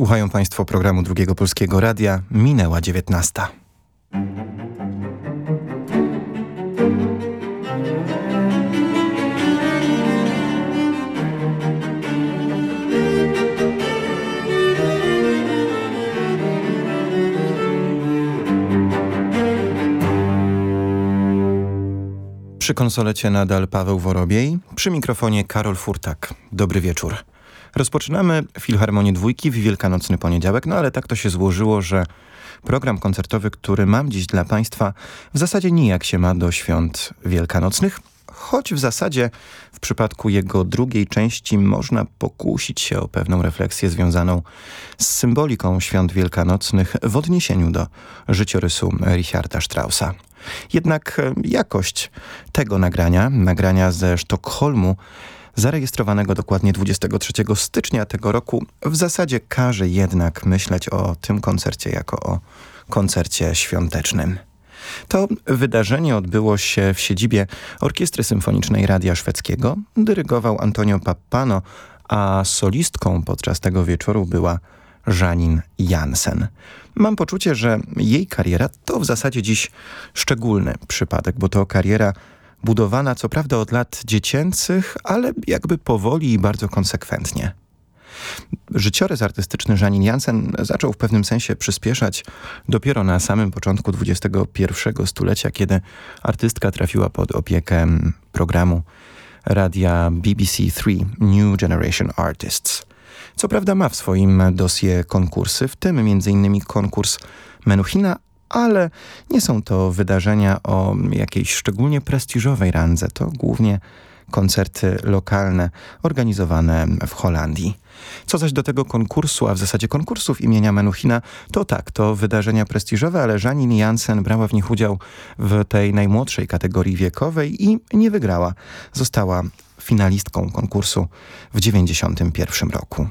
Słuchają Państwo programu Drugiego Polskiego Radia. Minęła 19. Przy konsolecie nadal Paweł Worobiej, przy mikrofonie Karol Furtak. Dobry wieczór. Rozpoczynamy Filharmonię Dwójki w Wielkanocny Poniedziałek, no ale tak to się złożyło, że program koncertowy, który mam dziś dla Państwa w zasadzie nijak się ma do świąt wielkanocnych, choć w zasadzie w przypadku jego drugiej części można pokusić się o pewną refleksję związaną z symboliką świąt wielkanocnych w odniesieniu do życiorysu Richarda Straussa. Jednak jakość tego nagrania, nagrania ze Sztokholmu, zarejestrowanego dokładnie 23 stycznia tego roku, w zasadzie każe jednak myśleć o tym koncercie jako o koncercie świątecznym. To wydarzenie odbyło się w siedzibie Orkiestry Symfonicznej Radia Szwedzkiego. Dyrygował Antonio Pappano, a solistką podczas tego wieczoru była Żanin Jansen. Mam poczucie, że jej kariera to w zasadzie dziś szczególny przypadek, bo to kariera budowana co prawda od lat dziecięcych, ale jakby powoli i bardzo konsekwentnie. Życiorys artystyczny Żanin Jansen zaczął w pewnym sensie przyspieszać dopiero na samym początku XXI stulecia, kiedy artystka trafiła pod opiekę programu radia BBC3 New Generation Artists. Co prawda ma w swoim dosie konkursy, w tym m.in. konkurs Menuchina, ale nie są to wydarzenia o jakiejś szczególnie prestiżowej randze. To głównie koncerty lokalne organizowane w Holandii. Co zaś do tego konkursu, a w zasadzie konkursów imienia Menuchina, to tak, to wydarzenia prestiżowe, ale Janine Jansen brała w nich udział w tej najmłodszej kategorii wiekowej i nie wygrała. Została finalistką konkursu w 1991 roku.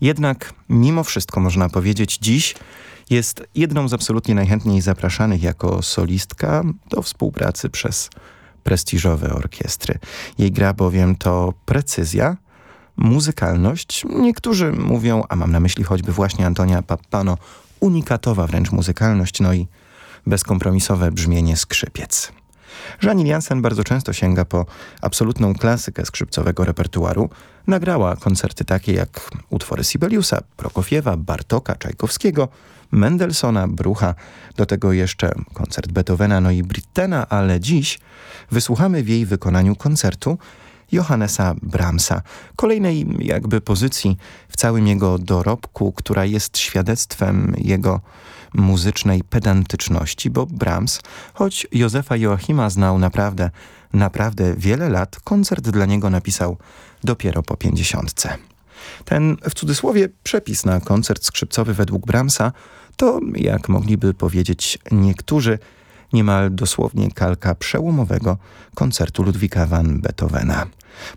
Jednak mimo wszystko można powiedzieć dziś jest jedną z absolutnie najchętniej zapraszanych jako solistka do współpracy przez prestiżowe orkiestry. Jej gra bowiem to precyzja, muzykalność. Niektórzy mówią, a mam na myśli choćby właśnie Antonia Pappano, unikatowa wręcz muzykalność, no i bezkompromisowe brzmienie skrzypiec. Janine Jansen bardzo często sięga po absolutną klasykę skrzypcowego repertuaru. Nagrała koncerty takie jak utwory Sibeliusa, Prokofiewa, Bartoka, Czajkowskiego, Mendelssohna, Brucha, do tego jeszcze koncert Beethovena, no i Brittena, ale dziś wysłuchamy w jej wykonaniu koncertu Johannesa Brahmsa, kolejnej jakby pozycji w całym jego dorobku, która jest świadectwem jego muzycznej pedantyczności, bo Brahms, choć Józefa Joachima znał naprawdę, naprawdę wiele lat, koncert dla niego napisał dopiero po pięćdziesiątce. Ten w cudzysłowie przepis na koncert skrzypcowy według Brahmsa to, jak mogliby powiedzieć niektórzy, niemal dosłownie kalka przełomowego koncertu Ludwika van Beethovena.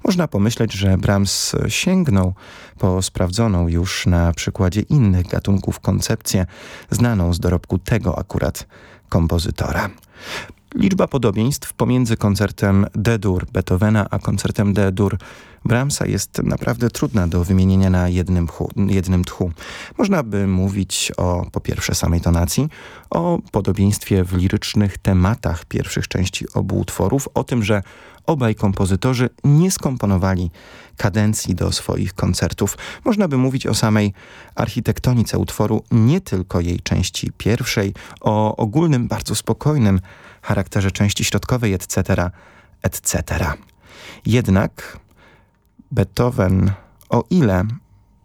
Można pomyśleć, że Brahms sięgnął po sprawdzoną już na przykładzie innych gatunków koncepcję znaną z dorobku tego akurat kompozytora. Liczba podobieństw pomiędzy koncertem D-dur Beethovena a koncertem D-dur Brahmsa jest naprawdę trudna do wymienienia na jednym, jednym tchu. Można by mówić o, po pierwsze, samej tonacji, o podobieństwie w lirycznych tematach pierwszych części obu utworów, o tym, że obaj kompozytorzy nie skomponowali kadencji do swoich koncertów. Można by mówić o samej architektonice utworu, nie tylko jej części pierwszej, o ogólnym, bardzo spokojnym charakterze części środkowej, etc., etc. Jednak Beethoven, o ile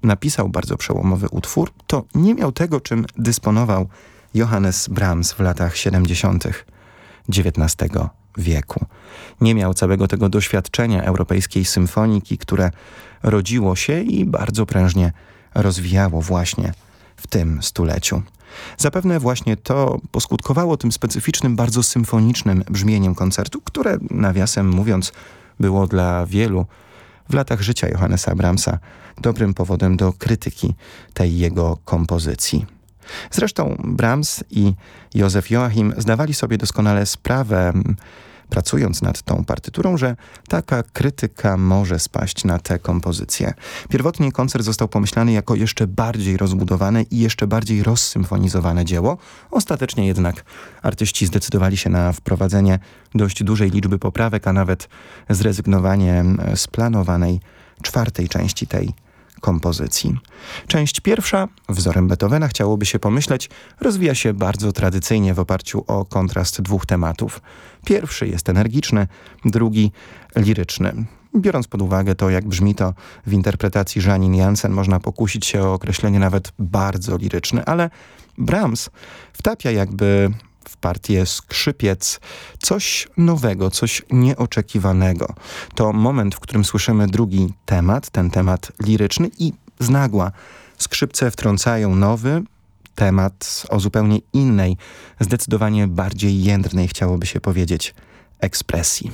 napisał bardzo przełomowy utwór, to nie miał tego, czym dysponował Johannes Brahms w latach 70. XIX wieku. Nie miał całego tego doświadczenia europejskiej symfoniki, które rodziło się i bardzo prężnie rozwijało właśnie w tym stuleciu. Zapewne właśnie to poskutkowało tym specyficznym, bardzo symfonicznym brzmieniem koncertu, które nawiasem mówiąc było dla wielu w latach życia Johannesa Brahmsa dobrym powodem do krytyki tej jego kompozycji. Zresztą Brahms i Józef Joachim zdawali sobie doskonale sprawę pracując nad tą partyturą, że taka krytyka może spaść na tę kompozycję. Pierwotnie koncert został pomyślany jako jeszcze bardziej rozbudowane i jeszcze bardziej rozsymfonizowane dzieło. Ostatecznie jednak artyści zdecydowali się na wprowadzenie dość dużej liczby poprawek, a nawet zrezygnowanie z planowanej czwartej części tej kompozycji. Część pierwsza, wzorem Beethovena chciałoby się pomyśleć, rozwija się bardzo tradycyjnie w oparciu o kontrast dwóch tematów. Pierwszy jest energiczny, drugi liryczny. Biorąc pod uwagę to, jak brzmi to w interpretacji Janine Jansen, można pokusić się o określenie nawet bardzo liryczny, ale Brahms wtapia jakby w partię skrzypiec coś nowego, coś nieoczekiwanego. To moment, w którym słyszymy drugi temat, ten temat liryczny i z nagła skrzypce wtrącają nowy temat o zupełnie innej, zdecydowanie bardziej jędrnej, chciałoby się powiedzieć, ekspresji.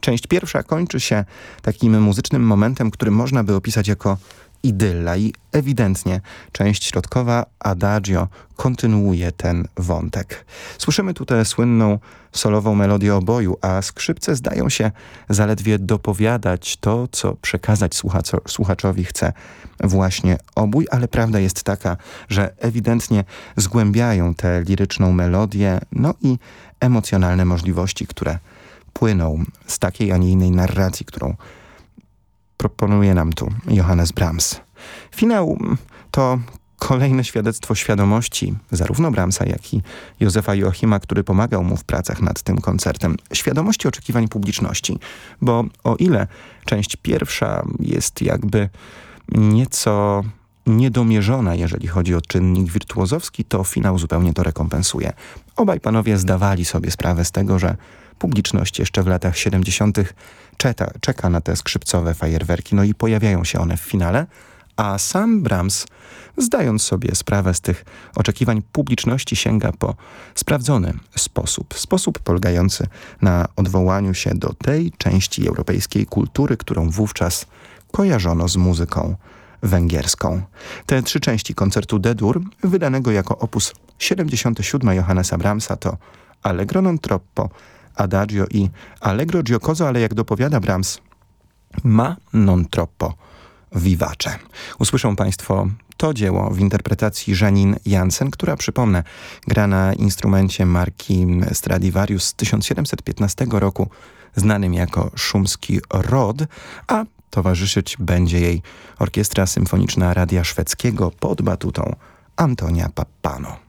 Część pierwsza kończy się takim muzycznym momentem, który można by opisać jako idylla i ewidentnie część środkowa Adagio kontynuuje ten wątek. Słyszymy tutaj słynną solową melodię oboju, a skrzypce zdają się zaledwie dopowiadać to, co przekazać słuchaczowi chce właśnie obój, ale prawda jest taka, że ewidentnie zgłębiają tę liryczną melodię, no i emocjonalne możliwości, które płyną z takiej, a nie innej narracji, którą proponuje nam tu Johannes Brahms. Finał to kolejne świadectwo świadomości zarówno Brahmsa, jak i Józefa Joachima, który pomagał mu w pracach nad tym koncertem. Świadomości oczekiwań publiczności, bo o ile część pierwsza jest jakby nieco niedomierzona, jeżeli chodzi o czynnik wirtuozowski, to finał zupełnie to rekompensuje. Obaj panowie zdawali sobie sprawę z tego, że publiczność jeszcze w latach 70. Czeka, czeka na te skrzypcowe fajerwerki, no i pojawiają się one w finale, a sam Brahms, zdając sobie sprawę z tych oczekiwań publiczności, sięga po sprawdzony sposób. Sposób polegający na odwołaniu się do tej części europejskiej kultury, którą wówczas kojarzono z muzyką węgierską. Te trzy części koncertu D-dur, wydanego jako opus 77 Johannesa Brahmsa to Allegro non troppo, Adagio i Allegro giocoso, ale jak dopowiada Brahms, ma non troppo vivace. Usłyszą Państwo to dzieło w interpretacji Janine Jansen, która, przypomnę, gra na instrumencie marki Stradivarius z 1715 roku, znanym jako szumski rod, a towarzyszyć będzie jej Orkiestra Symfoniczna Radia Szwedzkiego pod batutą Antonia Pappano.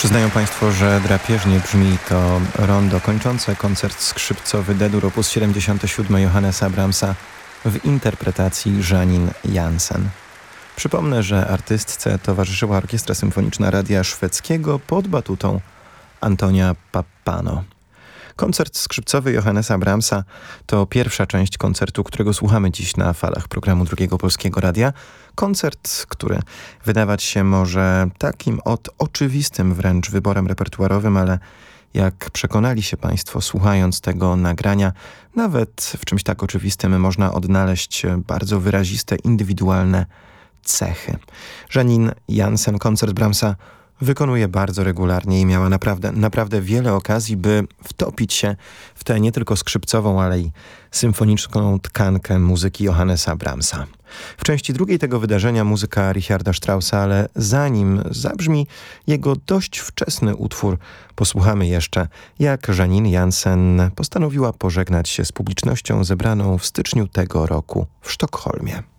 Przyznają Państwo, że drapieżnie brzmi to rondo kończące koncert skrzypcowy D-dur op. 77 Johannesa Brahmsa w interpretacji Janine Jansen. Przypomnę, że artystce towarzyszyła Orkiestra Symfoniczna Radia Szwedzkiego pod batutą Antonia Pappano. Koncert skrzypcowy Johannesa Brahmsa to pierwsza część koncertu, którego słuchamy dziś na falach programu Drugiego Polskiego Radia. Koncert, który wydawać się może takim od oczywistym wręcz wyborem repertuarowym, ale jak przekonali się Państwo słuchając tego nagrania, nawet w czymś tak oczywistym można odnaleźć bardzo wyraziste, indywidualne cechy. Żanin Jansen, koncert Brahmsa wykonuje bardzo regularnie i miała naprawdę, naprawdę wiele okazji, by wtopić się w tę nie tylko skrzypcową, ale i symfoniczną tkankę muzyki Johannesa Brahmsa. W części drugiej tego wydarzenia muzyka Richarda Straussa, ale zanim zabrzmi jego dość wczesny utwór, posłuchamy jeszcze, jak Janine Jansen postanowiła pożegnać się z publicznością zebraną w styczniu tego roku w Sztokholmie.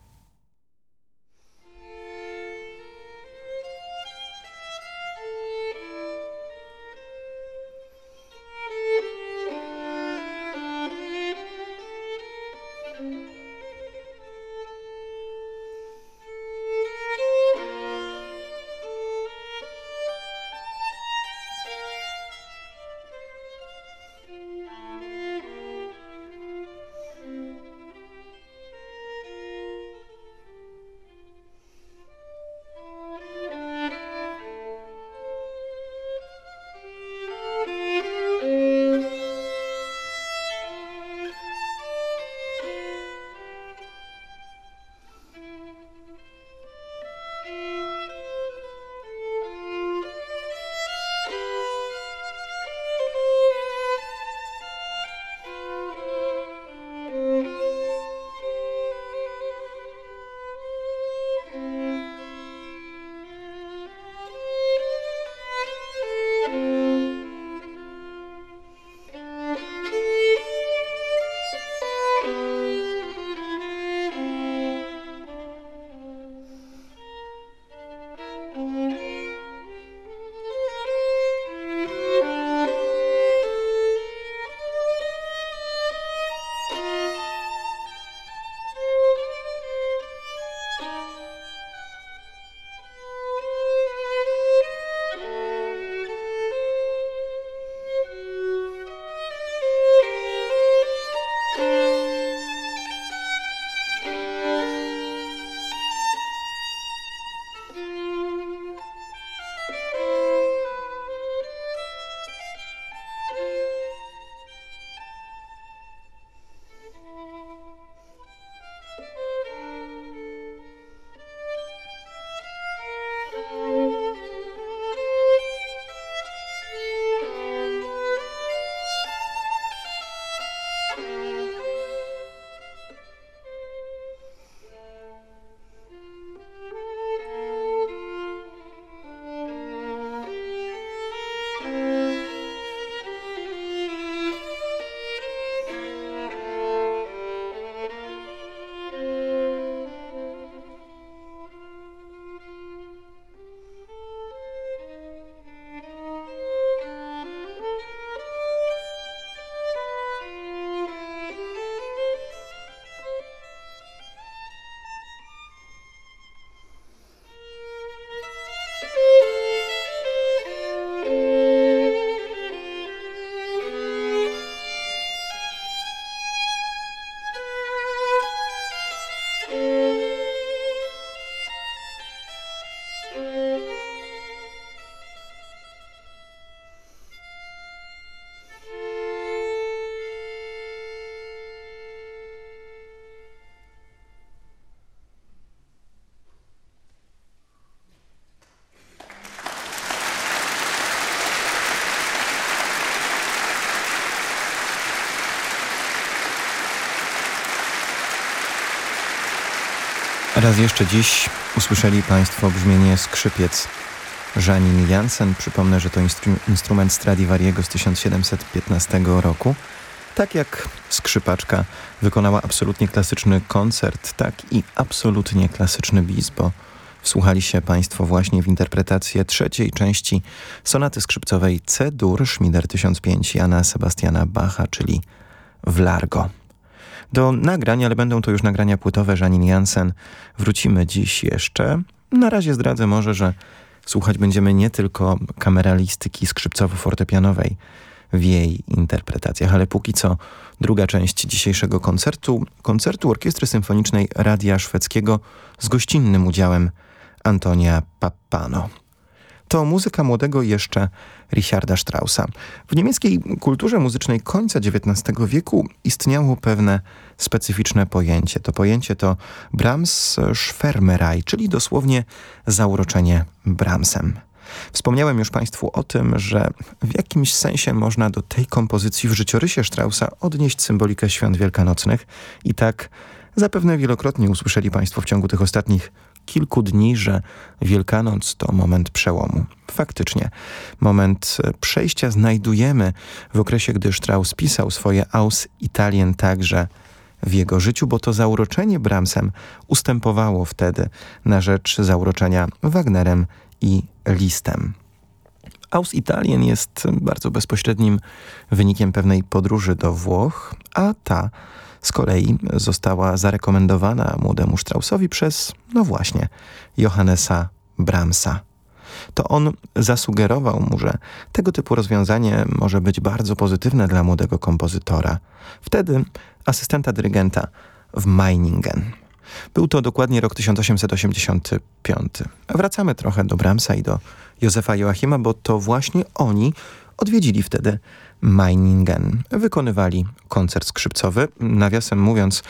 Raz jeszcze dziś usłyszeli Państwo brzmienie skrzypiec Janine Jansen. Przypomnę, że to instru instrument Stradivariego z 1715 roku. Tak jak skrzypaczka wykonała absolutnie klasyczny koncert, tak i absolutnie klasyczny bis, bo wsłuchali się Państwo właśnie w interpretację trzeciej części sonaty skrzypcowej C-dur Schmider 1005 Jana Sebastiana Bacha, czyli w Largo. Do nagrań, ale będą to już nagrania płytowe Janine Jansen, wrócimy dziś jeszcze. Na razie zdradzę może, że słuchać będziemy nie tylko kameralistyki skrzypcowo-fortepianowej w jej interpretacjach, ale póki co druga część dzisiejszego koncertu, koncertu Orkiestry Symfonicznej Radia Szwedzkiego z gościnnym udziałem Antonia Pappano to muzyka młodego jeszcze Richarda Straussa. W niemieckiej kulturze muzycznej końca XIX wieku istniało pewne specyficzne pojęcie. To pojęcie to Brahms Schwärmerei, czyli dosłownie zauroczenie Brahmsem. Wspomniałem już Państwu o tym, że w jakimś sensie można do tej kompozycji w życiorysie Straussa odnieść symbolikę świąt wielkanocnych i tak zapewne wielokrotnie usłyszeli Państwo w ciągu tych ostatnich kilku dni, że Wielkanoc to moment przełomu. Faktycznie, moment przejścia znajdujemy w okresie, gdy Strauss pisał swoje Aus Italien także w jego życiu, bo to zauroczenie Brahmsem ustępowało wtedy na rzecz zauroczenia Wagnerem i Listem. Aus Italien jest bardzo bezpośrednim wynikiem pewnej podróży do Włoch, a ta z kolei została zarekomendowana młodemu Straussowi przez, no właśnie, Johannesa Brahmsa. To on zasugerował mu, że tego typu rozwiązanie może być bardzo pozytywne dla młodego kompozytora. Wtedy asystenta dyrygenta w Meiningen. Był to dokładnie rok 1885. Wracamy trochę do Brahmsa i do Józefa Joachima, bo to właśnie oni odwiedzili wtedy Meiningen. Wykonywali koncert skrzypcowy. Nawiasem mówiąc,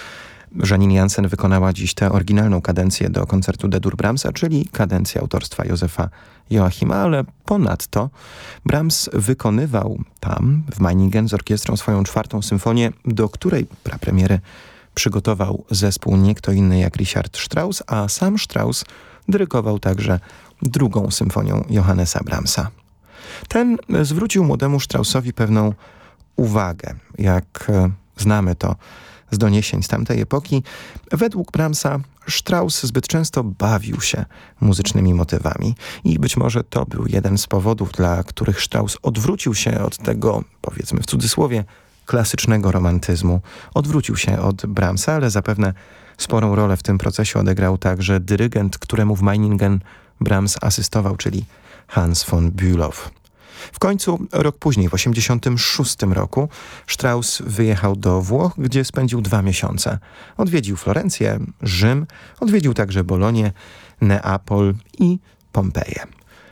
Janine Jansen wykonała dziś tę oryginalną kadencję do koncertu D-dur Brahmsa, czyli kadencję autorstwa Józefa Joachima, ale ponadto Brahms wykonywał tam, w Meiningen, z orkiestrą swoją czwartą symfonię, do której prapremiery przygotował zespół nie kto inny jak Richard Strauss, a sam Strauss dyrygował także drugą symfonią Johannesa Brahmsa. Ten zwrócił młodemu Straussowi pewną uwagę, jak e, znamy to z doniesień z tamtej epoki. Według Brahmsa Strauss zbyt często bawił się muzycznymi motywami i być może to był jeden z powodów, dla których Strauss odwrócił się od tego, powiedzmy w cudzysłowie, klasycznego romantyzmu. Odwrócił się od Brahmsa, ale zapewne sporą rolę w tym procesie odegrał także dyrygent, któremu w Meiningen Brahms asystował, czyli Hans von Bülow. W końcu, rok później, w 1986 roku, Strauss wyjechał do Włoch, gdzie spędził dwa miesiące. Odwiedził Florencję, Rzym, odwiedził także Bolonię, Neapol i Pompeję.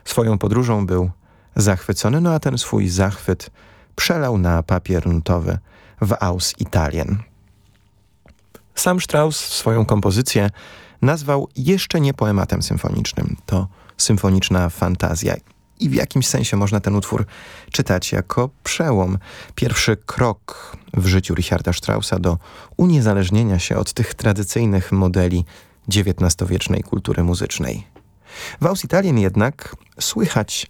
Swoją podróżą był zachwycony, no a ten swój zachwyt przelał na papier nutowy w Aus Italien. Sam Strauss swoją kompozycję nazwał jeszcze nie poematem symfonicznym. To symfoniczna fantazja i w jakimś sensie można ten utwór czytać jako przełom, pierwszy krok w życiu Richarda Straussa do uniezależnienia się od tych tradycyjnych modeli XIX-wiecznej kultury muzycznej. W Aus Italien jednak słychać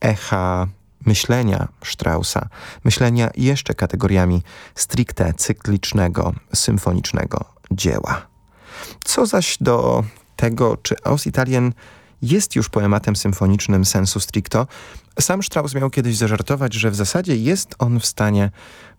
echa myślenia Straussa, myślenia jeszcze kategoriami stricte cyklicznego, symfonicznego dzieła. Co zaś do tego, czy Aus Italien jest już poematem symfonicznym sensu stricto. Sam Strauss miał kiedyś zażartować, że w zasadzie jest on w stanie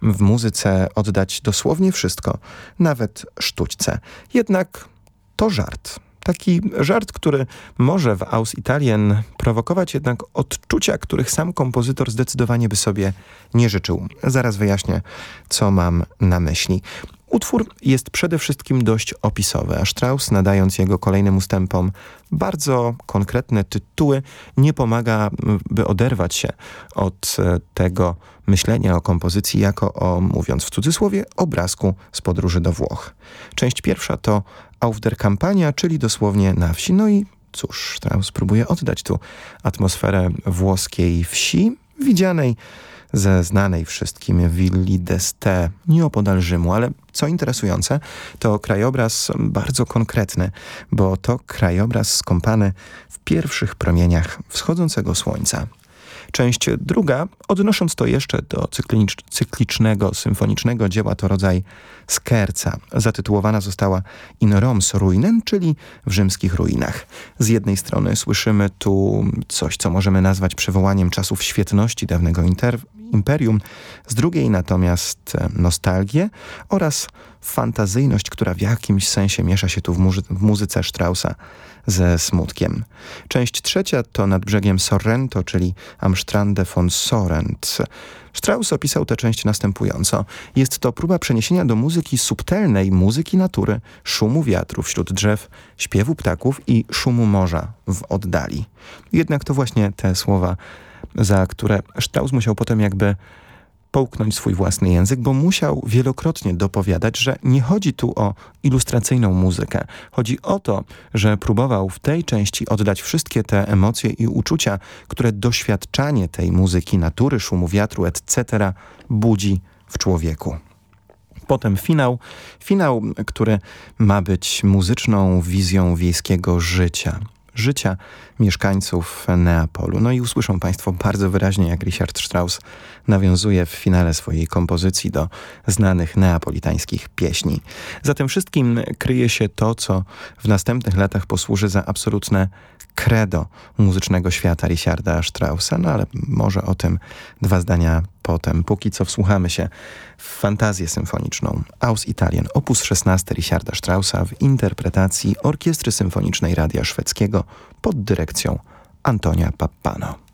w muzyce oddać dosłownie wszystko, nawet sztućce. Jednak to żart. Taki żart, który może w Aus Italien prowokować jednak odczucia, których sam kompozytor zdecydowanie by sobie nie życzył. Zaraz wyjaśnię, co mam na myśli. Utwór jest przede wszystkim dość opisowy, a Strauss nadając jego kolejnym ustępom bardzo konkretne tytuły nie pomaga, by oderwać się od e, tego myślenia o kompozycji jako o, mówiąc w cudzysłowie, obrazku z podróży do Włoch. Część pierwsza to Auf der Campania, czyli dosłownie na wsi. No i cóż, Strauss próbuje oddać tu atmosferę włoskiej wsi widzianej ze znanej wszystkim willi d'Este nieopodal Rzymu, ale co interesujące, to krajobraz bardzo konkretny, bo to krajobraz skąpany w pierwszych promieniach wschodzącego słońca. Część druga, odnosząc to jeszcze do cyklicznego, symfonicznego dzieła, to rodzaj skerca. Zatytułowana została In Roms Ruinen, czyli w rzymskich ruinach. Z jednej strony słyszymy tu coś, co możemy nazwać przywołaniem czasów świetności dawnego imperium, z drugiej natomiast nostalgię oraz fantazyjność, która w jakimś sensie miesza się tu w, muzy w muzyce Straussa ze smutkiem. Część trzecia to nad brzegiem Sorrento, czyli Am Strande von Sorrent. Strauss opisał tę część następująco. Jest to próba przeniesienia do muzyki subtelnej muzyki natury, szumu wiatru wśród drzew, śpiewu ptaków i szumu morza w oddali. Jednak to właśnie te słowa, za które Strauss musiał potem jakby połknąć swój własny język, bo musiał wielokrotnie dopowiadać, że nie chodzi tu o ilustracyjną muzykę. Chodzi o to, że próbował w tej części oddać wszystkie te emocje i uczucia, które doświadczanie tej muzyki, natury, szumu wiatru, etc. budzi w człowieku. Potem finał, finał, który ma być muzyczną wizją wiejskiego życia życia mieszkańców Neapolu. No i usłyszą Państwo bardzo wyraźnie, jak Richard Strauss nawiązuje w finale swojej kompozycji do znanych neapolitańskich pieśni. Za tym wszystkim kryje się to, co w następnych latach posłuży za absolutne credo muzycznego świata Richarda Straussa, no ale może o tym dwa zdania potem. Póki co wsłuchamy się w fantazję symfoniczną Aus Italien, op. 16 Richarda Straussa w interpretacji Orkiestry Symfonicznej Radia Szwedzkiego pod dyrekcją Antonia Pappano.